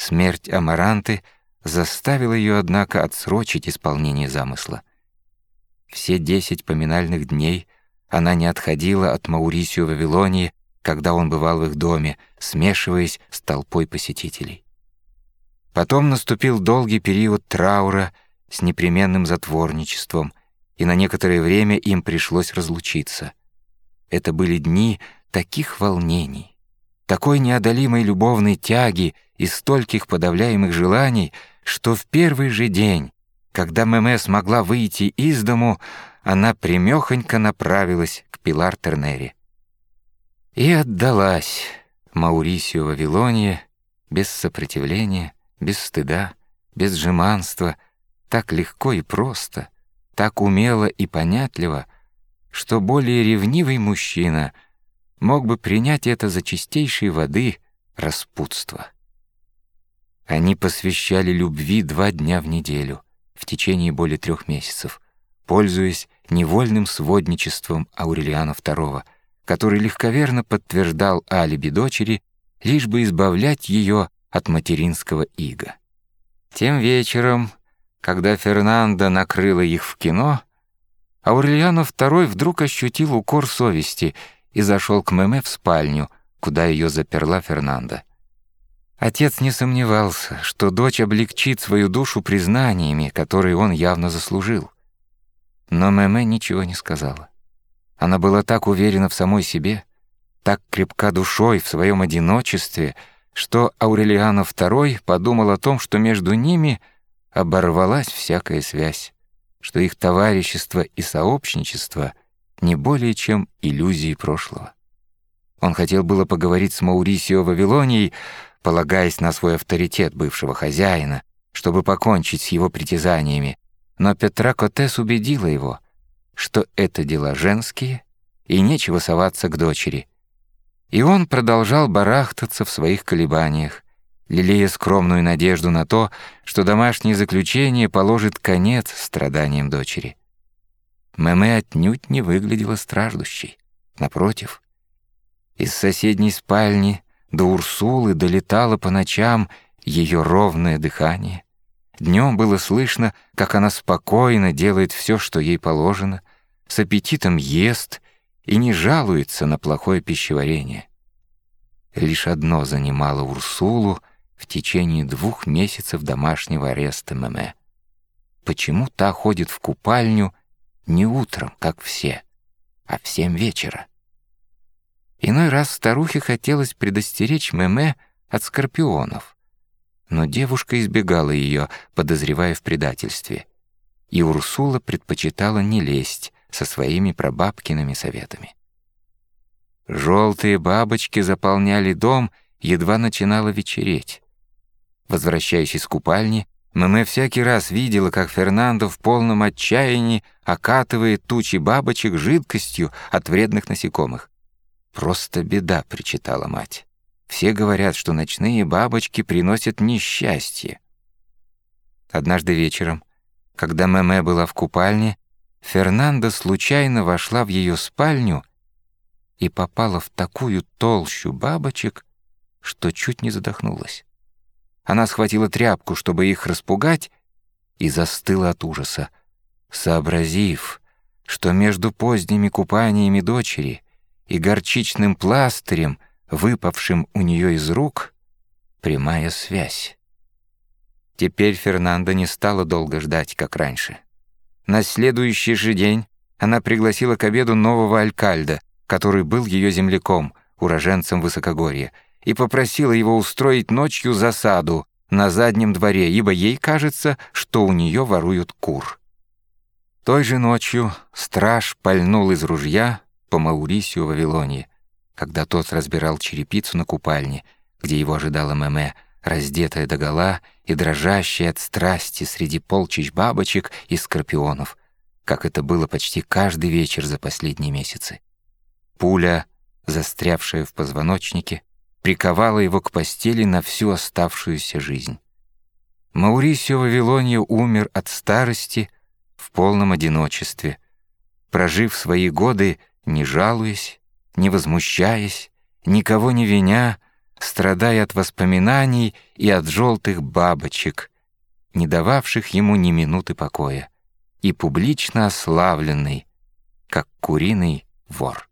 Смерть Амаранты заставила ее, однако, отсрочить исполнение замысла. Все десять поминальных дней она не отходила от Маурисио Вавилонии, когда он бывал в их доме, смешиваясь с толпой посетителей. Потом наступил долгий период траура с непременным затворничеством, и на некоторое время им пришлось разлучиться. Это были дни таких волнений, такой неодолимой любовной тяги и стольких подавляемых желаний, что в первый же день, когда Мэмэ смогла выйти из дому, она примехонько направилась к Пилар Тернери. И отдалась Маурисию Вавилония без сопротивления, без стыда, без жеманства, так легко и просто, так умело и понятливо, что более ревнивый мужчина мог бы принять это за чистейшей воды распутство. Они посвящали любви два дня в неделю, в течение более трех месяцев, пользуясь невольным сводничеством Аурелиана II, который легковерно подтверждал алиби дочери, лишь бы избавлять ее от материнского ига. Тем вечером, когда Фернандо накрыла их в кино, Аурельяно II вдруг ощутил укор совести и зашел к Меме в спальню, куда ее заперла Фернанда. Отец не сомневался, что дочь облегчит свою душу признаниями, которые он явно заслужил. Но Меме ничего не сказала. Она была так уверена в самой себе, так крепка душой в своем одиночестве, что Аурелиано II подумал о том, что между ними оборвалась всякая связь что их товарищество и сообщничество не более чем иллюзии прошлого. Он хотел было поговорить с Маурисио Вавилонией, полагаясь на свой авторитет бывшего хозяина, чтобы покончить с его притязаниями, но Петра Котес убедила его, что это дела женские, и нечего соваться к дочери. И он продолжал барахтаться в своих колебаниях, лелея скромную надежду на то, что домашнее заключение положит конец страданиям дочери. Мэмэ отнюдь не выглядела страждущей. Напротив, из соседней спальни до Урсулы долетало по ночам ее ровное дыхание. Днем было слышно, как она спокойно делает все, что ей положено, с аппетитом ест и не жалуется на плохое пищеварение. Лишь одно занимало Урсулу — в течение двух месяцев домашнего ареста Мэмэ. Почему та ходит в купальню не утром, как все, а в семь вечера? Иной раз старухе хотелось предостеречь Мэмэ от скорпионов, но девушка избегала ее, подозревая в предательстве, и Урсула предпочитала не лезть со своими прабабкиными советами. Желтые бабочки заполняли дом, едва начинало вечереть. Возвращаясь из купальни, Мэмэ всякий раз видела, как Фернандо в полном отчаянии окатывает тучи бабочек жидкостью от вредных насекомых. «Просто беда», — причитала мать. «Все говорят, что ночные бабочки приносят несчастье». Однажды вечером, когда Мэмэ была в купальне, Фернандо случайно вошла в ее спальню и попала в такую толщу бабочек, что чуть не задохнулась. Она схватила тряпку, чтобы их распугать, и застыла от ужаса, сообразив, что между поздними купаниями дочери и горчичным пластырем, выпавшим у нее из рук, прямая связь. Теперь Фернанда не стала долго ждать, как раньше. На следующий же день она пригласила к обеду нового алькальда, который был ее земляком, уроженцем Высокогорья, и попросила его устроить ночью засаду на заднем дворе, ибо ей кажется, что у нее воруют кур. Той же ночью страж пальнул из ружья по Маурисию Вавилонии, когда тот разбирал черепицу на купальне, где его ожидала Мэмэ, раздетая догола и дрожащая от страсти среди полчищ бабочек и скорпионов, как это было почти каждый вечер за последние месяцы. Пуля, застрявшая в позвоночнике, приковала его к постели на всю оставшуюся жизнь. Маурисио Вавилония умер от старости в полном одиночестве, прожив свои годы, не жалуясь, не возмущаясь, никого не виня, страдая от воспоминаний и от желтых бабочек, не дававших ему ни минуты покоя, и публично ославленный, как куриный вор.